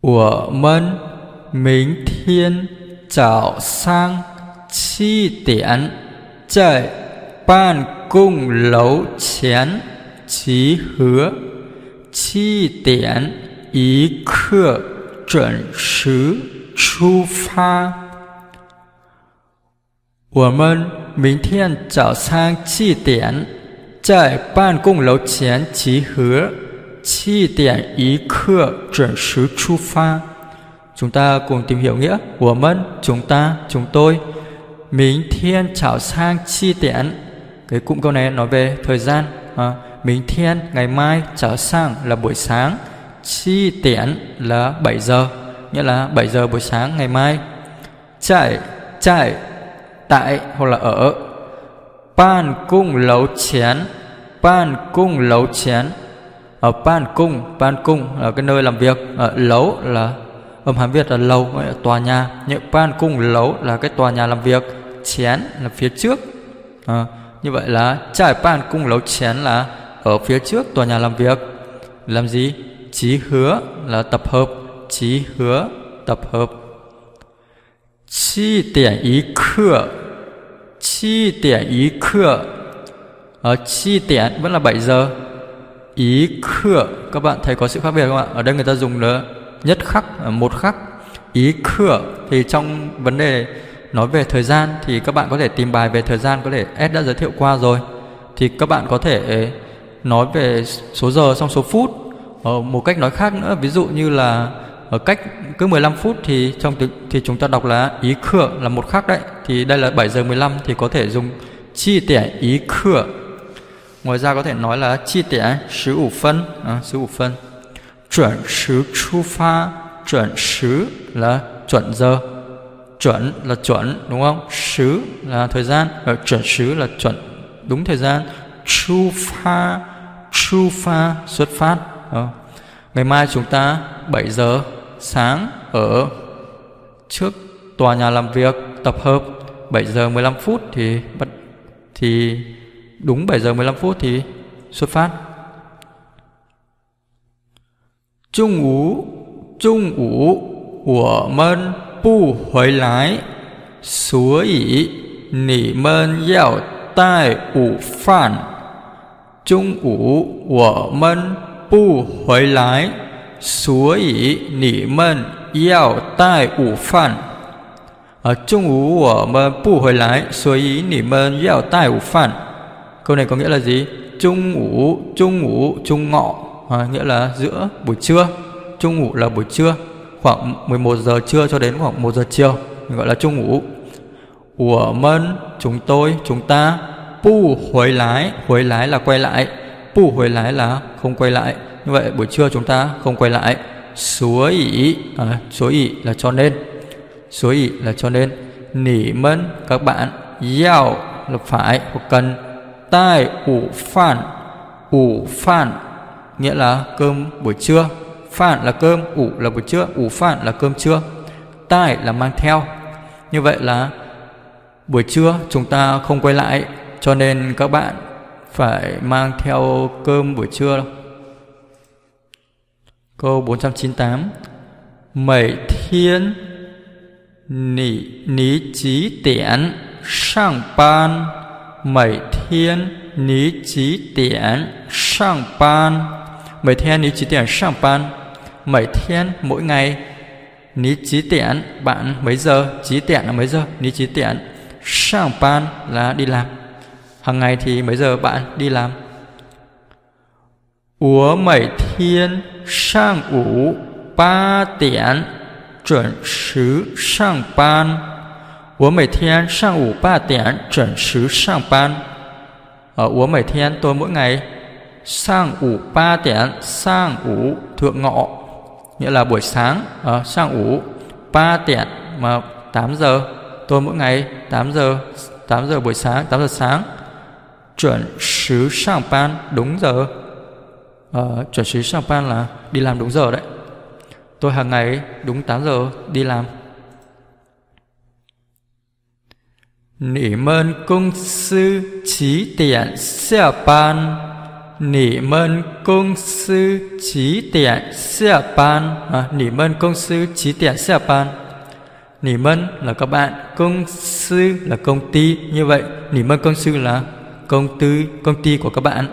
我们明天早上七点在办公楼前集合，七点一刻准时出发。我们明天早上七点在办公楼前集合。七点一刻准时出发。Chúng Chúng ta cùng tìm hiểu nghĩa của mân, chúng ta, chúng tôi。Mình thiên chào sang chi tiện Cái cụm câu này nói về thời gian à, mình thiên, ngày mai, chào sang là buổi sáng。Chi tiện là 7 giờ Nghĩa là 7 giờ buổi sáng ngày mai Chạy, chạy, tại hoặc là ở。Ban cung lấu chén Ban cung lấu chén ở ban cung ban cung là cái nơi làm việc. Ở lấu là âm hán việt là lầu gọi là tòa nhà. Những ban cung lấu là cái tòa nhà làm việc chén là phía trước. À, như vậy là trải ban cung lấu chén là ở phía trước tòa nhà làm việc. Làm gì? Chí hứa là tập hợp. Chí hứa tập hợp. Chi tiền ý khựa. Chi tiền ý khựa. Ở chi tiền vẫn là 7 giờ ý khựa. Các bạn thấy có sự khác biệt không ạ? Ở đây người ta dùng là nhất khắc à, một khắc. Ý khựa thì trong vấn đề nói về thời gian thì các bạn có thể tìm bài về thời gian, có thể S đã giới thiệu qua rồi. Thì các bạn có thể ờ, nói về số giờ xong số phút. Ở một cách nói khác nữa, ví dụ như là ở cách cứ 15 phút thì trong thì chúng ta đọc là ý khựa là một khắc đấy. Thì đây là 7 giờ 15 thì có thể dùng chi tẻ ý khựa. Ngoài ra có thể nói là chi điểm 15 phân, à, 15 phân. Chuẩn sứ chu pha, chuẩn sứ là chuẩn giờ. Chuẩn là chuẩn đúng không? Sứ là thời gian, ở chuẩn sứ là chuẩn đúng thời gian. Chu pha, chu pha xuất phát. À. Ngày mai chúng ta 7 giờ sáng ở trước tòa nhà làm việc tập hợp 7 giờ 15 phút thì bắt thì đúng 7 giờ 15 phút thì xuất phát. Trung ngủ, trung ngủ, của mân bu hồi lái, số ý, nỉ mân giao tai ủ phản. Trung ngủ, của mân bu hồi lái, số ý, nỉ mân giao tai ủ phản. Ờ, Ở trung ngủ, của mân bu hồi lái, số ý, nỉ mân giao tai ủ phản. Câu này có nghĩa là gì? Trung ngủ, trung ngủ, trung ngọ. À, Nghĩa là giữa buổi trưa. Trung ngủ là buổi trưa. Khoảng 11 giờ trưa cho đến khoảng 1 giờ chiều. Mình gọi là trung ngủ. Của mân, chúng tôi, chúng ta. Pu hồi lái Hồi lái là quay lại. Pu hồi lái là không quay lại. Như vậy buổi trưa chúng ta không quay lại. Suối ý à, Suối ý là cho nên. Suối ý là cho nên. Nỉ mân các bạn. Giao là phải hoặc cần tai, ủ phản. Ủ phản nghĩa là cơm buổi trưa. Phản là cơm, ủ là buổi trưa, ủ phản là cơm trưa. Tai là mang theo. Như vậy là buổi trưa chúng ta không quay lại, cho nên các bạn phải mang theo cơm buổi trưa. Câu 498 Mẩy thiên nỉ ní trí tiễn sang ban 每天你几点上班每天你几点上班 mỗi 天 mỗi ngày Ní chí tiện bạn mấy giờ Chí tiện là mấy giờ Ní chí tiện Sang ban là đi làm hàng ngày thì mấy giờ bạn đi làm 我每天上午八点准时上班。我每天上午八点准时上班。 ở uống mày thiên tôi mỗi ngày sang ủ ba tiễn sang ủ thượng ngọ. Nghĩa là buổi sáng ở sang ủ ba tiễn mà 8 giờ. Tôi mỗi ngày 8 giờ 8 giờ buổi sáng 8 giờ sáng chuẩn sứ sang ban đúng giờ. Ờ, chuẩn sứ sang ban là đi làm đúng giờ đấy. Tôi hàng ngày đúng 8 giờ đi làm. Nỉ mơn cung sư trí tiện xe ban Nỉ mơn cung sư trí tiện xe ban à, Nỉ mơn cung sư trí tiện xe ban Nỉ mân là các bạn Công sư là công ty. Như vậy nỉ mân công sư là công tư công ty của các bạn.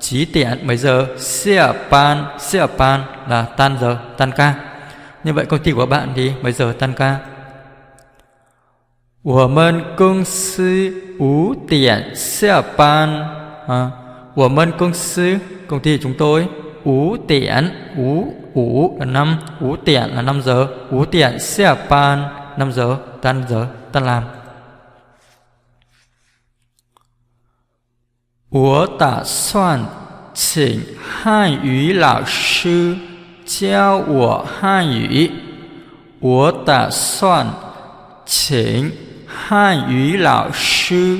Trí tiện mấy giờ? Xe pan xe pan là tan giờ tan ca. Như vậy công ty của bạn thì mấy giờ tan ca? 我们公司五点下班啊，我们公司 công ty chúng tôi ú tiện ú ú là năm ú tiện là 5 giờ ú tiện xe pan 5 giờ tan giờ tan làm 我打算请汉语老师教我汉语。我打算请 汉语老师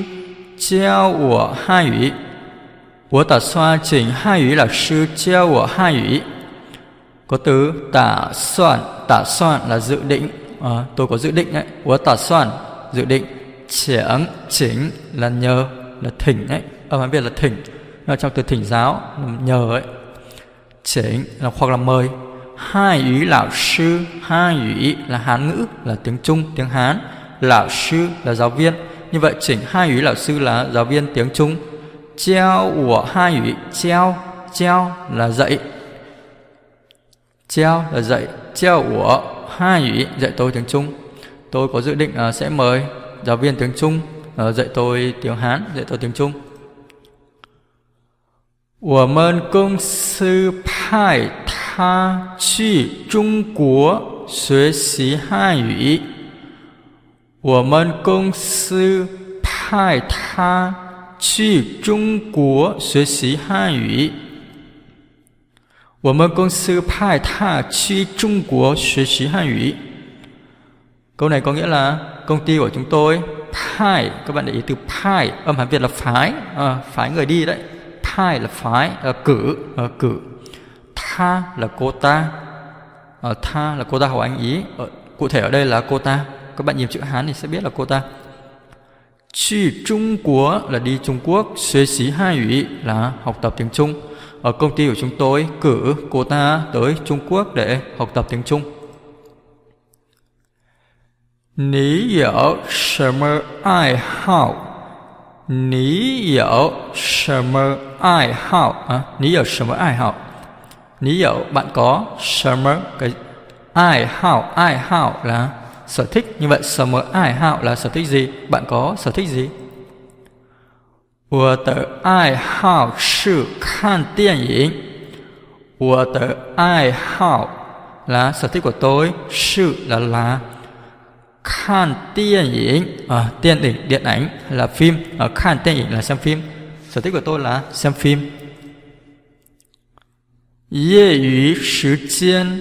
教我汉语。我打算请汉语老师教我汉语。Có từ tả soạn, tả soạn là dự định. À, tôi có dự định đấy. Của tả soạn, dự định. Chỉnh, chỉnh là nhờ, là thỉnh đấy. Ở Hàn Việt là thỉnh. Ở trong từ thỉnh giáo, nhờ ấy. Chỉnh là hoặc là mời. Hai ý lão sư, hai ý là Hán ngữ, là tiếng Trung, tiếng Hán. Lão sư là giáo viên. Như vậy chỉnh hai ý lão sư là giáo viên tiếng Trung. Giáo của hai ý, giáo, giáo là dạy. Giáo là dạy. Giáo của hai ý dạy tôi tiếng Trung. Tôi có dự định uh, sẽ mời giáo viên tiếng Trung uh, dạy tôi tiếng Hán, dạy tôi tiếng Trung. 我们公司派他去中国学习汉语。 我们公司派他去中国学习汉语。我们公司派他去中国学习汉语。Câu này có nghĩa là công ty của chúng tôi phai các bạn để ý từ phai âm hán Việt là phái à, phái người đi đấy phai là phái à, cử à, cử tha là cô ta à, tha là cô ta hoặc anh ý à, cụ thể ở đây là cô ta các bạn nhìn chữ Hán thì sẽ biết là cô ta. Chi Trung Quốc là đi Trung Quốc Xuế xí hai ủy là học tập tiếng Trung. Ở công ty của chúng tôi cử cô ta tới Trung Quốc để học tập tiếng Trung. Ní yếu sầm ai hào Ní yếu sầm ai hào à, Ní yếu sầm ai hào Ní yếu bạn có sầm cái ai hào ai hào là sở thích như vậy sở mở ai hao là sở thích gì bạn có sở thích gì 我的爱好是看电影。我的爱好 là sở thích của tôi, sự là là khan điện ảnh, à, điện ảnh, điện ảnh là phim, ở à, khan điện ảnh là xem phim. Sở thích của tôi là xem phim. 业余时间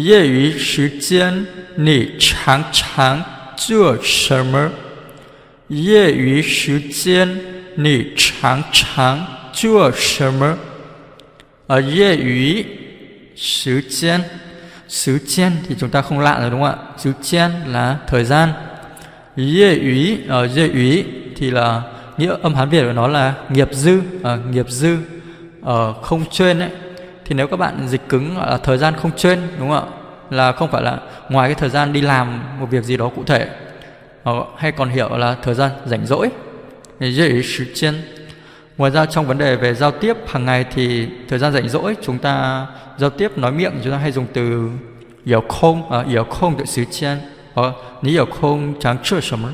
业余时间你常常做什么？业余时间你常常做什么？ở 业余时间 时gian thì chúng ta không lạ rồi đúng không ạ?时gian là thời gian.业余ở业余thì là nghĩa âm Hán Việt của nó là nghiệp dư, à, nghiệp dư ở không chuyên ấy thì nếu các bạn dịch cứng là thời gian không chuyên đúng không ạ? Là không phải là ngoài cái thời gian đi làm một việc gì đó cụ thể ờ, hay còn hiểu là thời gian rảnh rỗi dễ sự chiên ngoài ra trong vấn đề về giao tiếp hàng ngày thì thời gian rảnh rỗi chúng ta giao tiếp nói miệng chúng ta hay dùng từ hiểu không à, hiểu không tự sự chiên hoặc nếu hiểu không chẳng chưa sớm?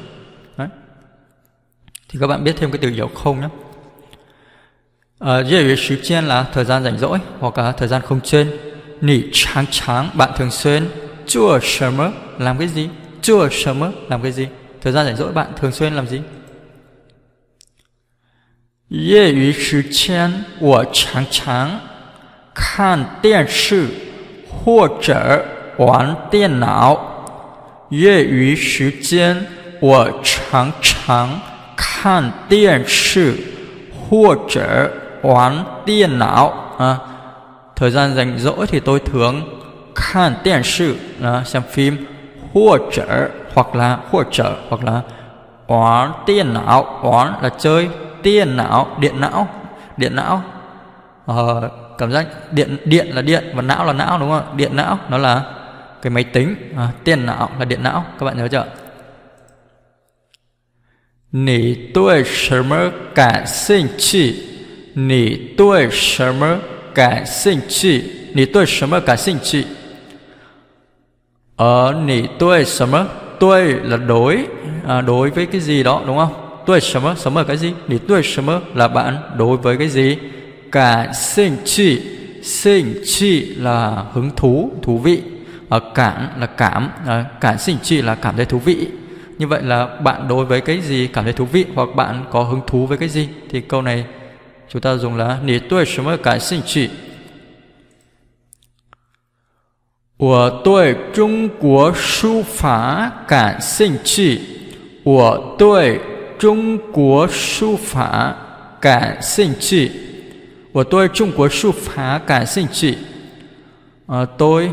Thì các bạn biết thêm cái từ hiểu không nhé. Dễ uh, sử chiên là thời gian rảnh rỗi hoặc là thời gian không chuyên. Nỉ cháng cháng bạn thường xuyên chua sơ mơ làm cái gì? Chua sơ mơ làm cái gì? Thời gian rảnh rỗi bạn thường xuyên làm gì? Dễ ủy sử chiên của cháng cháng khan điện sư hoặc trở quán điện não. Dễ ủy sử chiên của cháng cháng khan 玩电脑啊。Thời gian rảnh rỗi thì tôi thường khan điện sự là xem phim hoặc trở hoặc là hoặc trở hoặc là oán điện não oán là chơi điện não điện não điện não uh, cảm giác điện điện là điện và não là não đúng không điện não nó là cái máy tính à, tiền não là điện não các bạn nhớ chưa 你对什么感兴趣？ 你对什么感兴趣？你对什么感兴趣？ở nỉ tuệ sớm tuệ là đối à, đối với cái gì đó đúng không tuệ sớm sớm là cái gì nỉ tuệ sớm là bạn đối với cái gì cả sinh chi sinh chi là hứng thú thú vị à, cảm là cảm à, cảm sinh chi là cảm thấy thú vị như vậy là bạn đối với cái gì cảm thấy thú vị hoặc bạn có hứng thú với cái gì thì câu này chúng ta dùng là nì tuổi sự mới cảm sinh trị. Tôi đối Trung Quốc sư pháp cảm sinh trị. Tôi đối Trung Quốc sư pháp cảm sinh trị. Tôi đối Trung Quốc sư pháp cảm sinh. À, tôi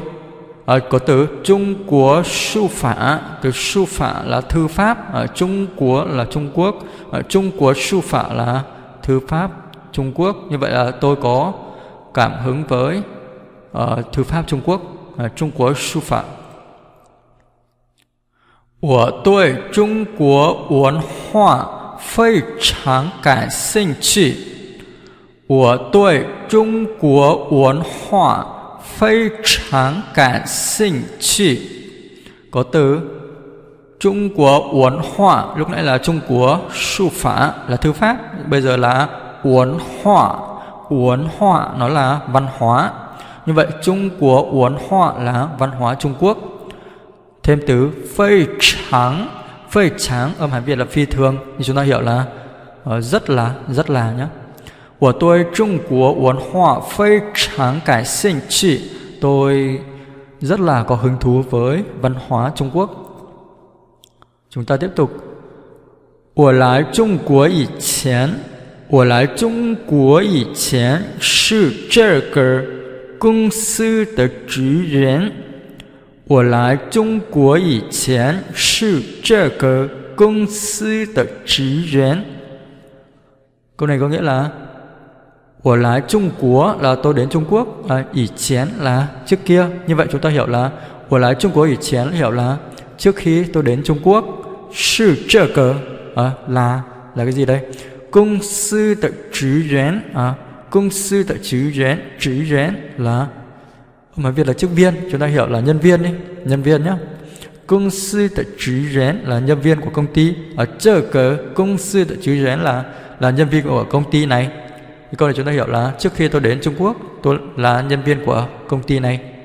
à, có từ Trung Quốc sư pháp từ sư pháp là thư pháp ở à, Trung Quốc là Trung Quốc ở à, Trung Quốc sư pháp là thư pháp Trung Quốc như vậy là tôi có cảm hứng với uh, thư pháp Trung Quốc 呃中国书法。我对中国文化非常感兴趣。我对中国文化非常感兴趣。Có từ Trung Quốc văn hóa lúc nãy là Trung Quốc sư pháp là thư pháp bây giờ là uốn họa uốn họa nó là văn hóa. Như vậy Trung của uốn họa là văn hóa Trung Quốc. Thêm từ phê trắng phê trắng âm hán Việt là phi thường. Thì chúng ta hiểu là uh, rất là rất là nhé của tôi Trung Quốc uốn họa phê trắng cải sinh trị tôi rất là có hứng thú với văn hóa Trung Quốc. Chúng ta tiếp tục. Của lái Trung Quốc chén. 我来中国以前是这个公司的职员。我来中国以前是这个公司的职员。Câu này có nghĩa là 我来中国 là tôi đến Trung Quốc, à, 以前 là trước kia. Như vậy chúng ta hiểu là 我来中国以前 hiểu là trước khi tôi đến Trung Quốc. 是这个 à, là là cái gì đây? cung sư tại chữ rén. À, cung sư tại chữ rén. Chữ rén là mà viết là chức viên chúng ta hiểu là nhân viên đi nhân viên nhé cung sư tại chữ rén là nhân viên của công ty. Ở chờ cờ cung sư tại chữ rén là là nhân viên của công ty này. Thì câu này chúng ta hiểu là trước khi tôi đến trung quốc tôi là nhân viên của công ty này.